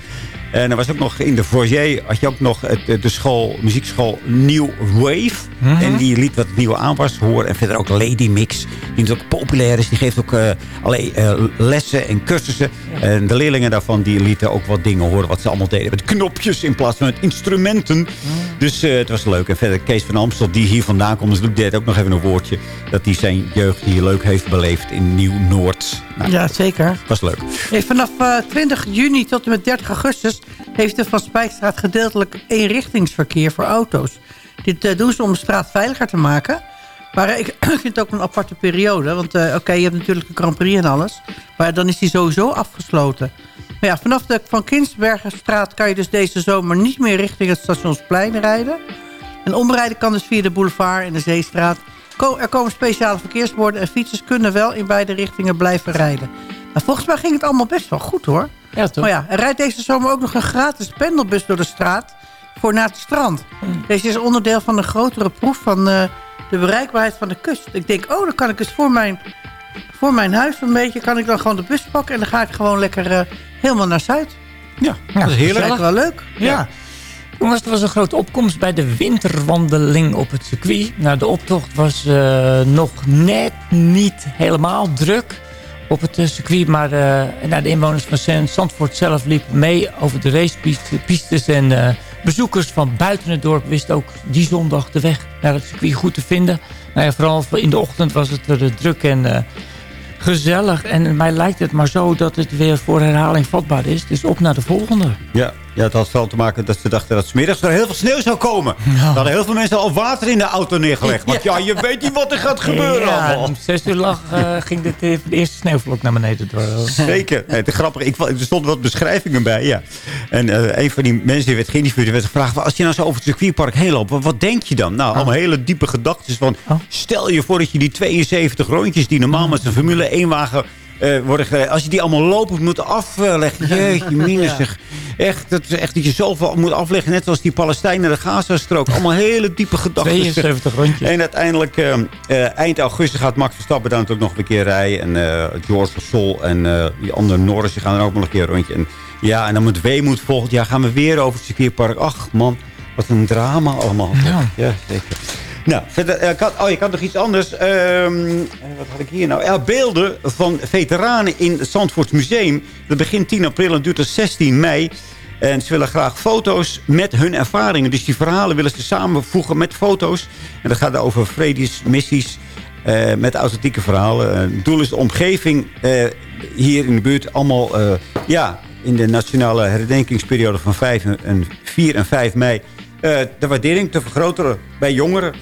En er was ook nog in de foyer had je ook nog het, de school, muziekschool New Wave. En die liet wat nieuw aanwas horen. En verder ook Lady Mix. Die natuurlijk populair is. Die geeft ook allerlei eh, lessen en cursussen. En de leerlingen daarvan die lieten ook wat dingen horen. Wat ze allemaal deden. Met knopjes in plaats van met instrumenten. Dus eh, het was leuk. En verder Kees van Amstel die hier vandaan komt. Dus deed ook nog even een woordje. Dat hij zijn jeugd hier leuk heeft beleefd in Nieuw-Noord. Nou, Ja, zeker. was leuk. Hey, vanaf eh, 20 juni tot en met 30 augustus... heeft de Van Spijkstraat gedeeltelijk eenrichtingsverkeer voor auto's. Dit eh, doen ze om de straat veiliger te maken. Maar [CLEARS THROAT] ik vind het ook een aparte periode. Want eh, oké, je hebt natuurlijk de Grand Prix en alles. Maar dan is die sowieso afgesloten. Maar ja, vanaf de Van Kinsbergenstraat kan je dus deze zomer niet meer richting het stationsplein rijden. En omrijden kan dus via de boulevard en de Zeestraat. Er komen speciale verkeersborden en fietsers kunnen wel in beide richtingen blijven rijden. Nou, volgens mij ging het allemaal best wel goed hoor. Ja, toch? Maar ja, er rijdt deze zomer ook nog een gratis pendelbus door de straat voor naar het strand. Deze is onderdeel van een grotere proef van eh, de bereikbaarheid van de kust. Ik denk, oh, dan kan ik dus voor mijn, voor mijn huis een beetje... kan ik dan gewoon de bus pakken en dan ga ik gewoon lekker eh, helemaal naar Zuid. Ja, dat is heerlijk. lijkt wel leuk. Ja. Jongens, er was een grote opkomst bij de winterwandeling op het circuit. Nou, de optocht was eh, nog net niet helemaal druk op het eh, circuit. Maar nou, de inwoners van Zand- Zandvoort zelf liepen mee over de racepistes. En eh, bezoekers van buiten het dorp wisten ook die zondag de weg naar het circuit goed te vinden. Nou vooral in de ochtend was het er druk en gezellig. En mij lijkt het maar zo dat het weer voor herhaling vatbaar is. Dus op naar de volgende. Ja, ja, het had vooral te maken dat ze dachten dat 's middags er heel veel sneeuw zou komen. Er hadden heel veel mensen al water in de auto neergelegd. Want ja, je weet niet wat er gaat gebeuren Ja, allemaal. om zes uur lag, eh, ging dit, eh, de eerste sneeuwvlok naar beneden door. Zeker. Nee, te grappig. Ik, er stonden wat beschrijvingen bij, ja. En eh, een van die mensen die werd geïnterviewd... werd gevraagd, als je nou zo over het circuitpark heen loopt... wat, wat denk je dan? Nou, allemaal hele diepe gedachten van... stel je voor dat je die 72 rondjes... die normaal met een Formule 1-wagen... worden gereden, als je die allemaal lopend moet afleggen. Jeetje, [LAUGHS] minus zeg. Echt, dat echt dat je zoveel moet afleggen. Net zoals die Palestijnen de Gaza-strook. Allemaal hele diepe gedachten. 72 rondjes. En uiteindelijk, eh, eh, eind augustus gaat Max Verstappen dan natuurlijk nog een keer rijden. En eh, George Sol en eh, die andere Norris die gaan er ook nog een keer een rondje. En, ja, en dan met Weemoed volgend jaar gaan we weer over het circuitpark. Ach man, wat een drama allemaal. Ja. Ja, zeker. Nou, verder, eh, had, oh, ik had nog iets anders. Ehm, eh, wat had ik hier nou? Beelden van veteranen in het Zandvoorts Museum. Dat begint 10 april en duurt tot 16 mei. En ze willen graag foto's met hun ervaringen. Dus die verhalen willen ze samenvoegen met foto's. En dat gaat over vredesmissies eh met authentieke verhalen. Het doel is de omgeving hier in de buurt allemaal... ja, in de nationale herdenkingsperiode van 5 en 4 en 5 mei... de waardering te vergroten bij jongeren.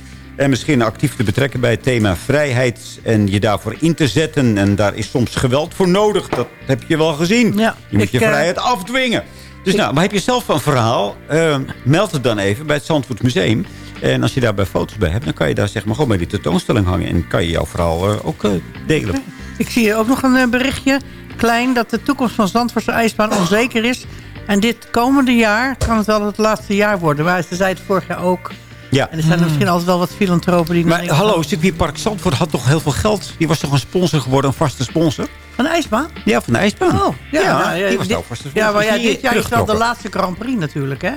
En misschien actief te betrekken bij het thema vrijheid. En je daarvoor in te zetten. En daar is soms geweld voor nodig. Dat heb je wel gezien. Ja, je moet ik, je eh, vrijheid afdwingen. Dus nou, maar heb je zelf een verhaal? eh, meld het dan even bij het Zandvoort Museum. En als je daarbij foto's bij hebt, dan kan je daar zeg maar gewoon bij die tentoonstelling hangen. En kan je jouw verhaal eh, ook delen. Ik zie hier ook nog een berichtje. Klein, dat de toekomst van Zandvoortse ijsbaan onzeker is. En dit komende jaar kan het wel het laatste jaar worden. Maar ze zei het vorig jaar ook. Ja. En er zijn er misschien altijd wel wat filantropen die... Maar hallo, circuitpark Zandvoort had toch heel veel geld? Die was toch een sponsor geworden, een vaste sponsor? Van de ijsbaan? Ja, van de ijsbaan. Oh, ja. nou, ja, die was dit- vaste sponsor. ja, maar ja, dit jaar is wel de laatste Grand Prix natuurlijk, hè?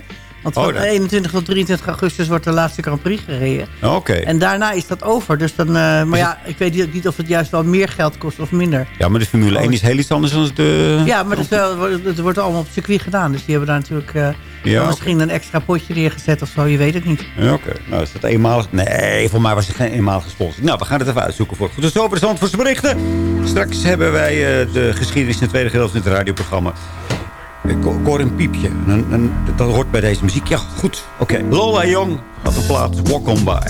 Want Oh, van dat- 21 tot 23 augustus wordt de laatste Grand Prix gereden. Oké. En daarna is dat over. Dus dan, eh, maar ja, ik weet niet- of het juist wel meer geld kost of minder. Ja, maar de Formule 1 is heel iets anders dan de... Ja, maar het, is wel, het wordt allemaal op circuit gedaan. Dus die hebben daar natuurlijk eh, Ja, misschien een extra potje neergezet of zo. Je weet het niet. Ja, Oké, nou is dat eenmalig? Nee, voor mij was het geen eenmalige sponsor. Nou, we gaan het even uitzoeken voor. Goed, dus over de Zandvoortse berichten. Straks hebben wij eh, de geschiedenis in het tweede gedeelte van het radioprogramma. Ik ho- ik hoor een piepje. Dat hoort bij deze muziek. Ja, goed. Oké, Lola Young had een plaat. Walk on by.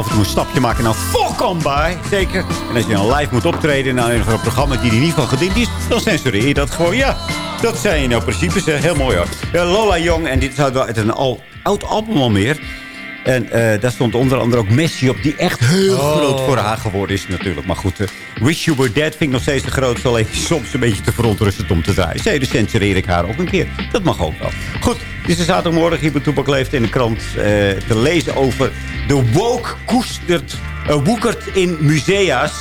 Af en toe een stapje maken on by. Zeker. En als je dan live moet optreden in een programma die er niet van gediend is, dan censureer je dat gewoon. Ja, Dat zijn nou principes. Heel mooi hoor. Eh, Lola Young. En dit is uit uit een al, oud album al meer. En eh, daar stond onder andere ook Messi op. Die echt heel Oh. groot voor haar geworden is natuurlijk. Maar goed, eh, Wish You Were Dead vind ik nog steeds de grootste. Alleen soms een beetje te verontrustend om te draaien. Zee, dus censureer ik haar ook een keer. Dat mag ook wel. Goed, dit is zaterdagmorgen. Hier bij Toepak leeft in de krant eh, te lezen over de woke koestert, eh, woekert in musea's.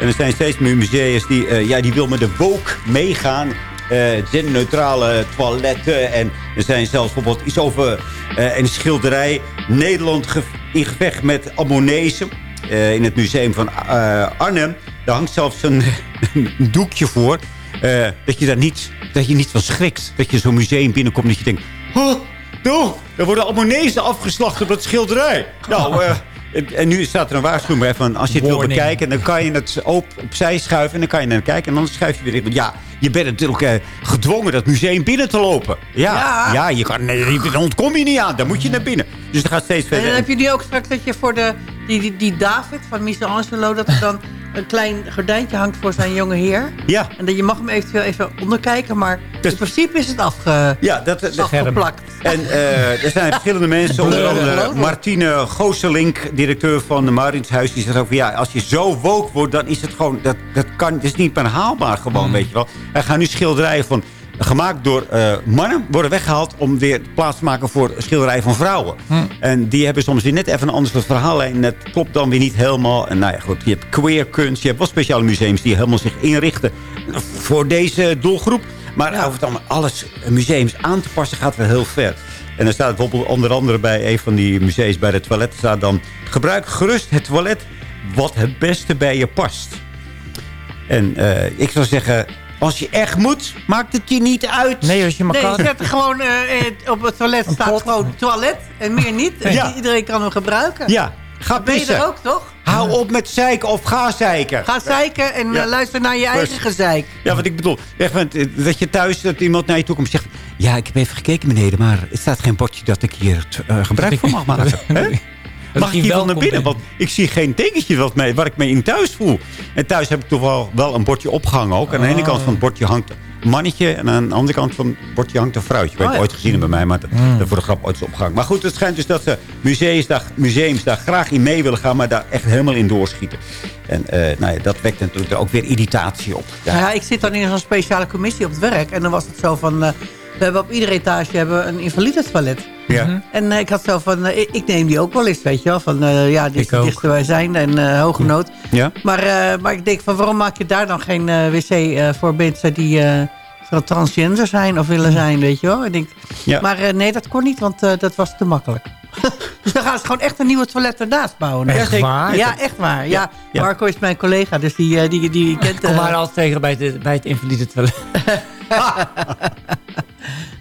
En er zijn steeds meer musea's die, eh, ja, die wil met de woke meegaan. Genderneutrale toiletten. En er zijn zelfs bijvoorbeeld iets over een schilderij. Nederland in gevecht met Ammonezen. eh, in het museum van Arnhem. Daar hangt zelfs een, een doekje voor. eh, dat, je daar niet, dat je niet van schrikt. Dat je zo'n museum binnenkomt en dat je denkt... Oh, doe, er worden Ammonezen afgeslacht op dat schilderij. Nou, eh, [LAUGHS] en- en nu staat er een waarschuwing bij van... als je het wil bekijken, dan kan je het op, opzij schuiven... en dan kan je naar kijken en dan schuif je weer in. Ja, je bent natuurlijk eh, gedwongen dat museum binnen te lopen. Ja, ja. Ja. je kan, nee, daar ontkom je niet aan. Dan moet je naar binnen. Dus dat gaat steeds En verder. dan heb je nu ook straks dat je voor de, die, die, die David van Michelangelo... dat er dan [LAUGHS] een klein gordijntje hangt voor zijn jonge heer. Ja. En dat je mag hem eventueel even onderkijken, maar in principe is het afge, Ja, dat, dat, afgeplakt. [LAUGHS] En eh, er zijn verschillende mensen, onder andere. Martine Gooselink, directeur van de Marinshuis, die zegt ook van ja, als je zo woke wordt, dan is het gewoon, dat, dat kan, het is niet meer haalbaar gewoon, Mm. weet je wel. Er gaan nu schilderijen van, gemaakt door eh, mannen, worden weggehaald om weer plaats te maken voor schilderijen van vrouwen. Hm. En die hebben soms weer net even een ander soort verhaallijn. En dat klopt dan weer niet helemaal. En nou ja, goed, je hebt queer kunst. Je hebt wel speciale museums die helemaal zich inrichten voor deze doelgroep. Maar over het allemaal alles museums aan te passen gaat wel heel ver. En er staat bijvoorbeeld onder andere bij een van die museums bij de toiletten staat dan... Gebruik gerust het toilet wat het beste bij je past. En eh, ik zou zeggen, als je echt moet, maakt het je niet uit. Nee, als je maar Nee, kan. zet er gewoon eh, eh, op het toilet staat gewoon toilet en meer niet. En Ja. Iedereen kan hem gebruiken. Ja, ga Dan ben je pissen. er ook, toch? Hou op met zeiken of ga zeiken. Ga zeiken en Ja. eh, luister naar je eigen gezeik. Ja, wat ik bedoel. Echt, want, dat je thuis, dat iemand naar je toe komt en zegt... Ja, ik heb even gekeken beneden, maar er staat geen bordje dat ik hier eh, gebruik van mag maken. [LAUGHS] Mag ik hier wel naar binnen? Want ik zie geen tekentje wat mij, waar ik me in thuis voel. En thuis heb ik toch wel, wel een bordje opgehangen ook. Aan de ene Oh. kant van het bordje hangt een mannetje. En aan de andere kant van het bordje hangt een vrouwtje. Ik heb Oh, het ja. ooit gezien bij mij, maar dat, dat voor de grap ooit is opgehangen. Maar goed, het schijnt dus dat ze museums daar, museums daar graag in mee willen gaan. Maar daar echt helemaal in doorschieten. En eh, nou ja, dat wekt natuurlijk ook weer irritatie op. Ja. ja, ik zit dan in zo'n speciale commissie op het werk. En dan was het zo van... eh, we hebben op iedere etage hebben we een invalide toilet. Ja. En eh, ik had zo van... eh, ik, neem die ook wel eens, weet je wel. Van, eh, ja, die is wij zijn. En eh hoge nood. Ja? Maar, maar ik denk van... waarom maak je daar dan geen wc voor mensen die... transgender zijn of willen zijn, weet je wel. Ik denk, Ja. Maar nee, dat kon niet, want dat was te makkelijk. [LAUGHS] dus dan gaan ze gewoon echt een nieuwe toilet ernaast bouwen. Echt waar? Ja, echt waar. Ja, Ja. Marco is mijn collega, dus die, die, die kent... Kom maar altijd tegen bij, de, bij het invalide toilet. [LAUGHS]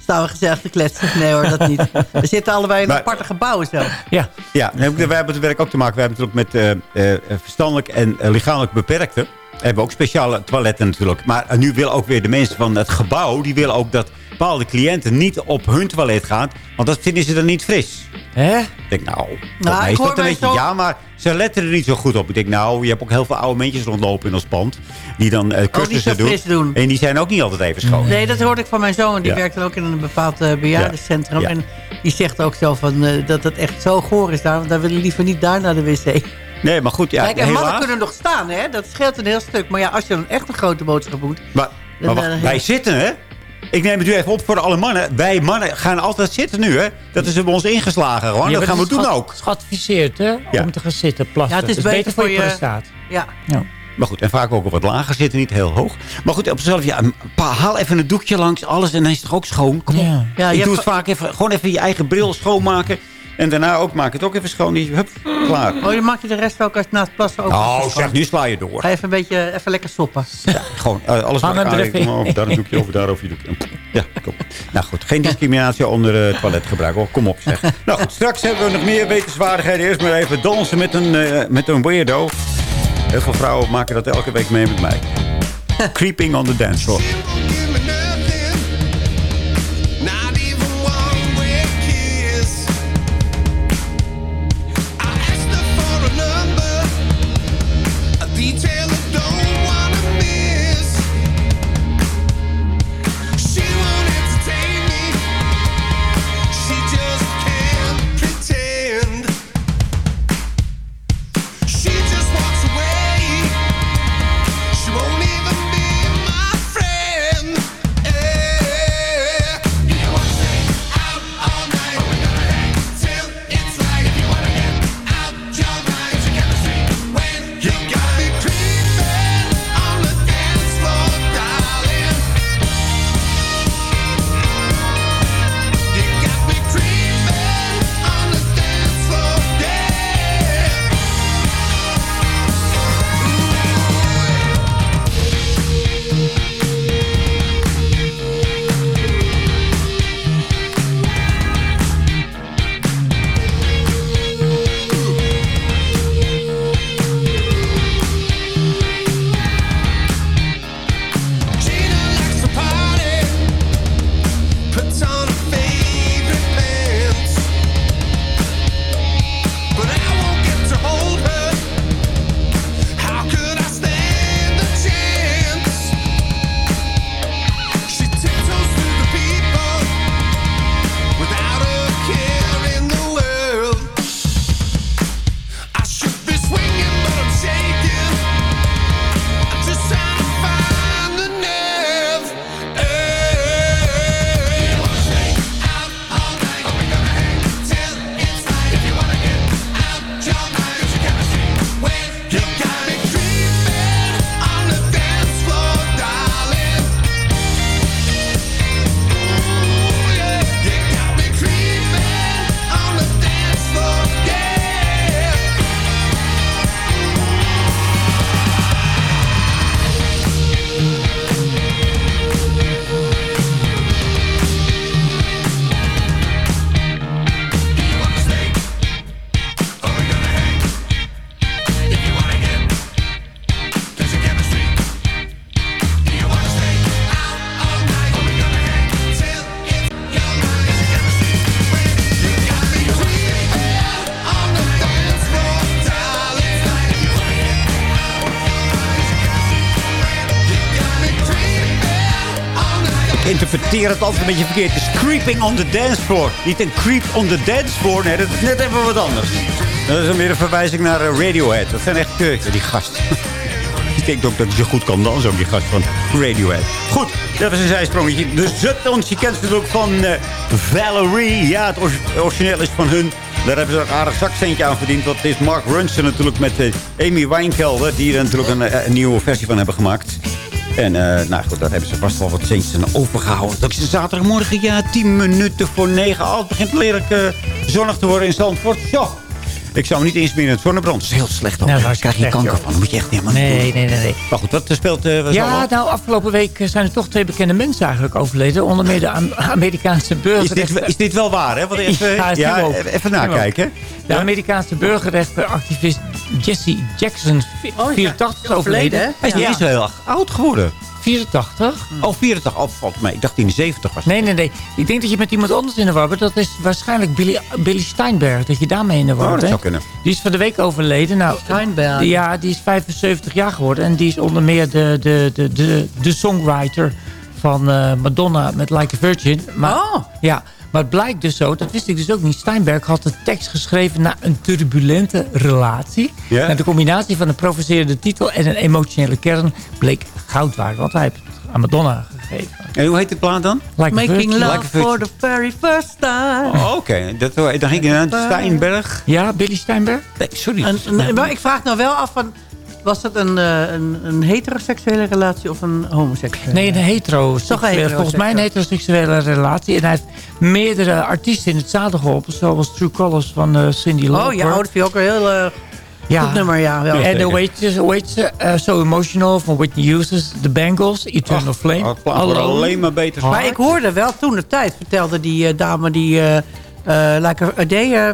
Staan we gezellig te kletsen? Nee hoor, dat niet. We zitten allebei in Maar- aparte gebouwen zelf. Ja. Ja, wij hebben het werk ook te maken. We hebben natuurlijk met eh, eh, verstandelijk en eh, lichamelijk beperkten. We hebben ook speciale toiletten natuurlijk. Maar nu willen ook weer de mensen van het gebouw... die willen ook dat bepaalde cliënten niet op hun toilet gaan. Want dat vinden ze dan niet fris. Hè? Ik denk, nou, Nou, ik is dat een beetje... Ja, maar ze letten er niet zo goed op. Ik denk, nou, je hebt ook heel veel oude mensen rondlopen in ons pand... die dan eh cursussen doen. En die zijn ook niet altijd even schoon. Nee, dat hoorde ik van mijn zoon. Die Ja. werkt dan ook in een bepaald eh, bejaardencentrum. Ja. En die zegt ook zo van, eh, dat het echt zo goor is daar. Want daar willen liever niet daar naar de wc. Nee, maar goed, ja, Kijk, en mannen kunnen nog staan, hè? Dat scheelt een heel stuk. Maar ja, als je dan echt een grote boodschap moet... Maar, maar wacht, wij zitten, hè? Ik neem het nu even op voor alle mannen. Wij mannen gaan altijd zitten nu, hè? Dat is bij ons ingeslagen gewoon. Ja, dat gaan we doen ook. Het is geadviseerd, hè? Ja. Om te gaan zitten, plassen. Ja, het is beter voor je, voor je- prestaat. Ja. Ja. Maar goed, en vaak ook op wat lager zitten, niet heel hoog. Maar goed, op zichzelf, ja, een paar- haal even een doekje langs alles en dan is het toch ook schoon. Kom op. Ja. Ja, je ik doe hebt het vaak even, gewoon even je eigen bril schoonmaken. En daarna ook maak het ook even schoon. Die- Hup, klaar. Oh, je maakt je de rest ook als na het plassen ook... Oh, zeg, nu sla je door. Ga even een beetje, even lekker soppen. Ja, gewoon eh, alles Hang Kom maar over daar een doekje, over daar over je doekje. Ja, kom. Nou goed, geen discriminatie onder uh, toiletgebruik. Hoor. Kom op, zeg. nou goed, straks hebben we nog meer wetenswaardigheden. Eerst maar even dansen met een, eh, met een weirdo. Heel veel vrouwen maken dat elke week mee met mij. Creeping on the dance floor. Interpreteer het altijd een beetje verkeerd. Het is creeping on the dance floor. Niet een creep on the dance floor. Nee, dat is net even wat anders. Dat is weer een verwijzing naar eh, Radiohead. Dat zijn echt uh, die gast. [LAUGHS] Ik denk ook dat zo goed kan dansen, ook die gast van Radiohead. Goed, dat was een zijsprongetje. De Zuttons, je kent ze natuurlijk van eh, Valerie. Ja, het or- origineel is van hun. Daar hebben ze een aardig zakcentje aan verdiend. Dat is Mark Ronson natuurlijk met eh, Amy Wijnkelder. Die er natuurlijk een, eh, een nieuwe versie van hebben gemaakt. En eh, nou goed, daar hebben ze vast wel wat centjes aan overgehouden. Dat is zaterdagmorgen, ja, 10 minuten voor 9. Al begint lelijk eh, zonnig te worden in Zandvoort. Zo. Ik zou niet eens meer in het zonnebrand. Dat is heel slecht. Ook. Ja, Daar is krijg je kanker van. Dan moet je echt helemaal niet Nee, doen. nee, nee, nee. Maar goed, wat speelt... wat Ja, nou, afgelopen week eh, zijn er toch twee bekende mensen eigenlijk overleden. Onder meer de Am- Amerikaanse is, burgerrechter... dit, is dit wel waar, hè? Want even, Ja, is ook. even, nakijken. De Amerikaanse burgerrechtenactivist Jesse Jackson, vi- 84, is overleden. Hij is niet Ja. heel erg oud geworden. 84? Oh, 84. Oh, valt mij. Ik dacht in de 70 was. Nee, nee, nee. Ik denk dat je met iemand anders in de war bent. Dat is waarschijnlijk Billy, Billy Steinberg. Dat je daarmee in de war Oh, dat bent. zou kunnen. Die is van de week overleden. Nou, Steinberg. Ja, die is 75 jaar geworden. En die is onder meer de, de, de, de, de songwriter van eh, Madonna met Like a Virgin. Maar, Oh. Ja, maar het blijkt dus zo, dat wist ik dus ook niet. Steinberg had de tekst geschreven na een turbulente relatie. Ja. En de combinatie van een provocerende titel en een emotionele kern bleek goud waard. Want hij heeft het aan Madonna gegeven. En hoe heet de plaat dan? Like a Making Virgin. love Like a virgin. for the very first time. Oh, Oké. Dat Dan ging je naar Steinberg. Ja, Billy Steinberg? Nee, sorry. En, en- maar ik vraag nou wel af van... Was het een, eh, een, een heteroseksuele relatie of een homoseksuele? Nee, een hetero. Toch een hetero- Volgens mij een heteroseksuele relatie. En hij heeft meerdere artiesten in het zadel geholpen. Zoals True Colors van eh, Cindy Lauper. Oh ja, oh, dat vind ik ook een heel eh, goed nummer. Ja, wel. En de Waiters, Waiters uh, So Emotional van Whitney Houston. The Bangles, Eternal Flame. Oh, alleen maar beter. Maar ik hoorde wel toen de tijd, vertelde die dame die... eh eh like a, day, eh,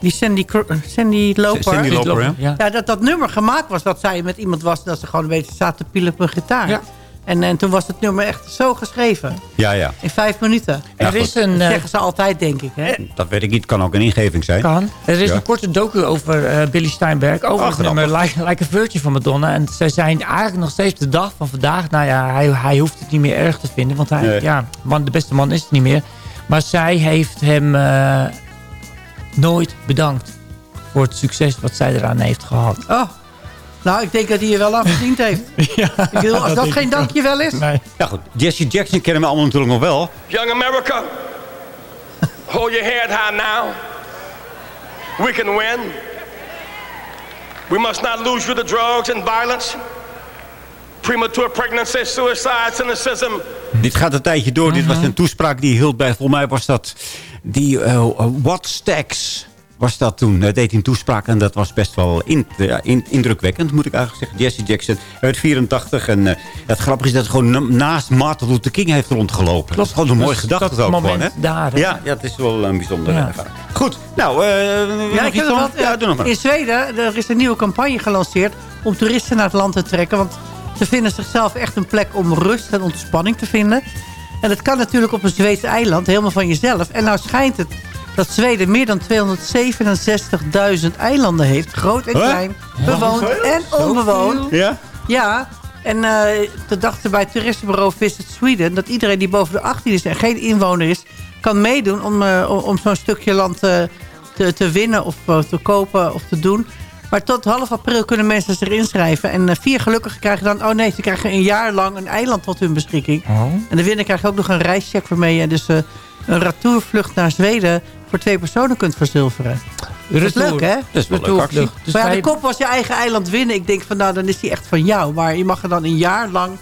die Sandy, eh, Sandy Loper. Sandy Loper, ja. Ja. Ja, dat dat nummer gemaakt was dat zij met iemand was... dat ze gewoon een beetje zaten te pielen op een gitaar. Ja. En, en toen was het nummer echt zo geschreven. Ja, ja. In vijf minuten. Ja, er is een... Dat eh, zeggen ze altijd, denk ik. Hè? Dat weet ik niet. Kan ook een ingeving zijn. kan. Er is Ja. een korte docu over eh, Billy Steinberg. Over Oh, het nummer like, like a Virgin van Madonna. En zij zijn eigenlijk nog steeds de dag van vandaag. Nou ja, hij, hij hoeft het niet meer erg te vinden. Want hij, Nee. ja, man, de beste man is het niet meer. Maar zij heeft hem eh, nooit bedankt. Voor het succes wat zij eraan heeft gehad. Oh. Nou, ik denk dat hij je wel aan verdiend heeft. [LAUGHS] ja, Ik bedoel, als dat geen dankjewel is... Nee. Ja goed. Jesse Jackson kennen we allemaal natuurlijk nog wel. Young America, hold your head high now. We can win. We must not lose you to drugs and violence, premature pregnancy, suicide, cynicism. Dit gaat een tijdje door. Dit was een toespraak die hield bij. Volgens mij was dat die uh, What Stacks was dat toen. Hij deed een toespraak en dat was best wel in, in, indrukwekkend, moet ik eigenlijk zeggen. Jesse Jackson uit 84. En uh, het grappige is dat hij gewoon na- naast Martin Luther King heeft rondgelopen. Dat is gewoon een mooie gedachte dat ook moment gewoon, hè? daar, hè? Ja, ja, het is wel een bijzondere Ja. ervaring. Goed, nou, uh, Ja, ik heb nog wat. Ja, doe nog maar. In Zweden er is een nieuwe campagne gelanceerd om toeristen naar het land te trekken. Want ze vinden zichzelf echt een plek om rust en ontspanning te vinden. En dat kan natuurlijk op een Zweedse eiland, helemaal van jezelf. En nou schijnt het dat Zweden meer dan 267.000 eilanden heeft. Groot en Huh? klein, bewoond en onbewoond. Ja? Ja, en eh toen dachten bij het toeristenbureau Visit Sweden... dat iedereen die boven de 18 is en geen inwoner is... kan meedoen om, eh, om- zo'n stukje land eh, te, te winnen of eh, te kopen of te doen. Maar tot half april kunnen mensen zich inschrijven. En eh, vier gelukkigen krijgen dan... oh nee, ze krijgen een jaar lang een eiland tot hun beschikking. En de winnaar krijgt ook nog een reischeck waarmee je dus eh, een retourvlucht naar Zweden... voor twee personen kunt verzilveren. Dat is leuk, hè? Dat is wel actie. Dus maar ja, de kop was je eigen eiland winnen. Ik denk van nou, dan is die echt van jou. Maar je mag er dan een jaar lang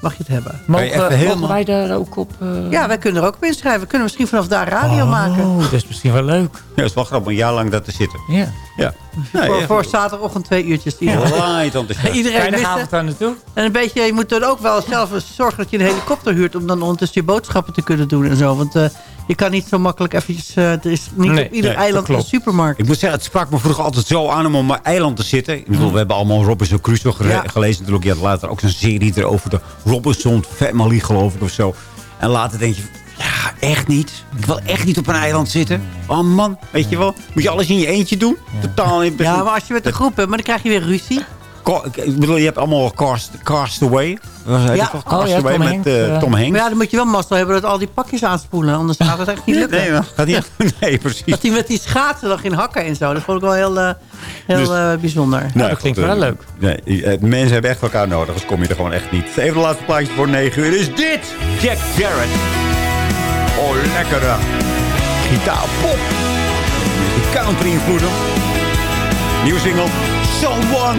mag je het hebben. Mogen, helemaal- mogen wij daar ook op... eh, Ja, wij kunnen er ook op inschrijven. We kunnen misschien vanaf daar radio maken. Oh, dat is misschien wel leuk. Ja, dat is wel grappig, een jaar lang dat te zitten. Ja. Ja. Nee, voor, ja, voor zaterdagochtend twee uurtjes. Light [LAUGHS] enthousiast. Iedereen missen. daar naartoe. En een beetje, je moet dan ook wel zelf zorgen dat je een helikopter huurt... om dan ondertussen je boodschappen te kunnen doen en zo. Want eh, je kan niet zo makkelijk eventjes... eh, er is niet Nee, op ieder nee, eiland een supermarkt. Ik moet zeggen, het sprak me vroeger altijd zo aan om op mijn eiland te zitten. Ik bedoel, we hebben allemaal Robinson Crusoe Ja. gelezen natuurlijk. Je had later ook zo'n serie erover, de Robinson Family geloof ik of zo. En later denk je, ja, echt niet. Ik wil echt niet op een eiland zitten. Oh man, weet je wel. Moet je alles in je eentje doen? Totaal in Ja, maar als je met een groep bent, maar dan krijg je weer ruzie. Ca- Ik bedoel, je hebt allemaal Cast, cast Away. Wat heet Ja. toch? Oh, Cast ja, Away Tom met Hanks, eh, eh. Tom Hanks. Maar ja, dan moet je wel mazzel hebben dat al die pakjes aanspoelen. Anders gaat het echt niet lukken. Nee, gaat niet. [LAUGHS] Nee, precies. Dat hij met die schaatsen dan ging hakken en zo. Dat vond ik wel heel, eh, heel Dus- eh, bijzonder. Nee, dat klinkt wel eh, leuk. Nee, eh, mensen hebben echt elkaar nodig, dus kom je er gewoon echt niet. Even de laatste plaatje voor 9 uur. Is dit Jack Jarrett? Oh, lekkere gitaarpop. Met die country invloeden. Nieuwe single, Someone.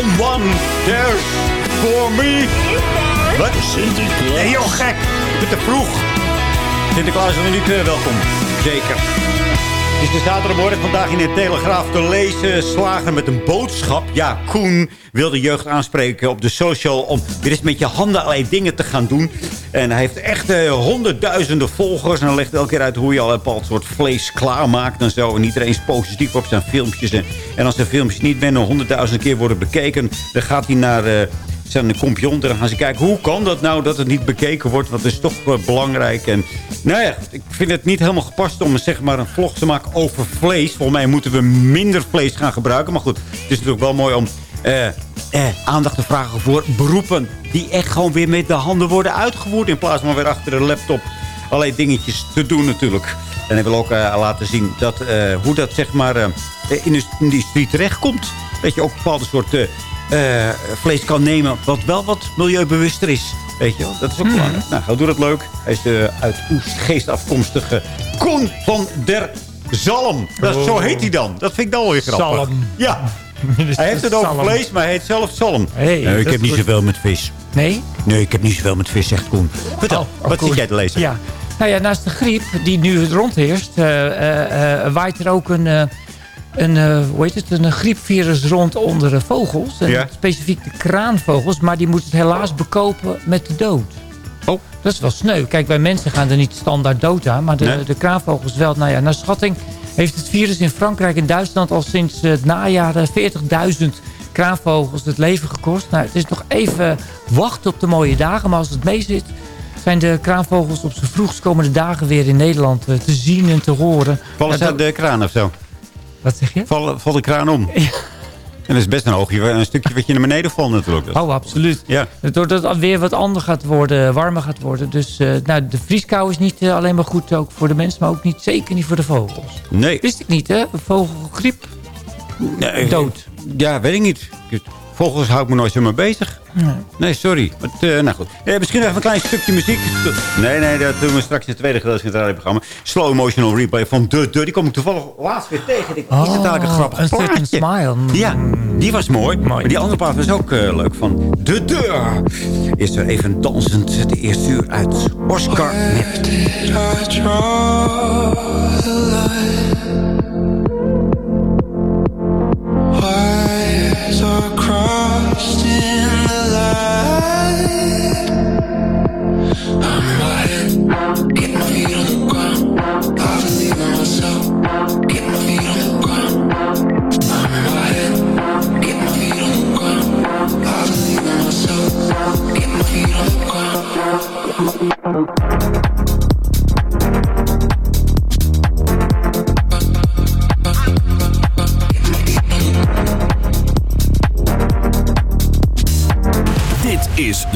someone there's for me. Wat? Sinterklaas. Nee joh, gek. Je bent te vroeg. Sinterklaas is niet uh, welkom. Zeker. Is de zaterdagmorgen vandaag in de Telegraaf te lezen. Slagen met een boodschap. Ja, Koen wil de jeugd aanspreken op de social... om weer eens met je handen allerlei dingen te gaan doen. En hij heeft echt eh, honderdduizenden volgers. En hij legt elke keer uit hoe je al een bepaald soort vlees klaarmaakt en zo. En iedereen is positief op zijn filmpjes. En, als de filmpjes niet binnen honderdduizend keer worden bekeken... dan gaat hij naar... eh, zijn compagnon. Dan gaan ze kijken, hoe kan dat nou dat het niet bekeken wordt? Want het is toch eh, belangrijk. En nou ja, ik vind het niet helemaal gepast om zeg maar, een vlog te maken over vlees. Volgens mij moeten we minder vlees gaan gebruiken. Maar goed, het is natuurlijk wel mooi om eh, eh, aandacht te vragen voor beroepen... die echt gewoon weer met de handen worden uitgevoerd... in plaats van weer achter de laptop allerlei dingetjes te doen natuurlijk. En hij wil ook laten zien dat, hoe dat zeg maar, in de industrie terechtkomt. Dat je ook bepaalde soorten eh, vlees kan nemen wat wel wat milieubewuster is. Weet je wel? Dat is ook belangrijk. Nou, doet het leuk. Hij is de uit Oestgeest afkomstige Koen van der Zalm. Dat, Zo heet hij dan. Dat vind ik dan wel weer grappig. Zalm. Ja. [LAUGHS] Hij heeft het over vlees, maar hij heet zelf Zalm. Hey, nee, dat ik heb niet zoveel met vis. Nee? Nee, ik heb niet zoveel met vis, zegt Koen. Vertel, Oh, oh, wat Koen. zit jij te lezen? Ja. Nou ja, naast de griep die nu rondheerst... eh, eh, eh, waait er ook een, eh, een, eh, hoe heet het, een griepvirus rond onder de vogels. En Ja. Specifiek de kraanvogels. Maar die moeten het helaas bekopen met de dood. Oh. Dat is wel sneu. Kijk, wij mensen gaan er niet standaard dood aan. Maar de, Nee. de kraanvogels wel. Nou ja, naar schatting heeft het virus in Frankrijk en Duitsland... al sinds eh, het najaar eh, 40.000 kraanvogels het leven gekost. Nou, het is nog even wachten op de mooie dagen. Maar als het mee zit, zijn de kraanvogels op z'n vroegst komende dagen weer in Nederland eh, te zien en te horen. Vallen ze dat- uit de kraan of zo? Wat zeg je? Vallen, valt de kraan om? [LAUGHS] En dat is best een hoogje, een stukje wat je naar beneden valt natuurlijk. Dat Oh, absoluut. Ja. Doordat het weer wat anders gaat worden, warmer gaat worden. Dus eh, nou, de vrieskou is niet eh, alleen maar goed ook voor de mens, maar ook niet, zeker niet voor de vogels. Nee. Wist ik niet, hè? Vogelgriep. Nee, Dood. Ja, weet ik niet. Vogels hou ik me nooit zo mee bezig. Nee. Nee, sorry. Maar, eh, nou goed. Eh, misschien even een klein stukje muziek. Nee, nee, dat doen we straks in het tweede gedeelte van het radioprogramma. Slow Emotional Replay van De De. Die kom ik toevallig laatst weer tegen. Ik denk, is dat eigenlijk een grappig een plaatje? smile. Ja, die was mooi. Maar die andere plaat was ook eh, leuk. Van De De. Is er even dansend het eerste uur uit. Oscar met...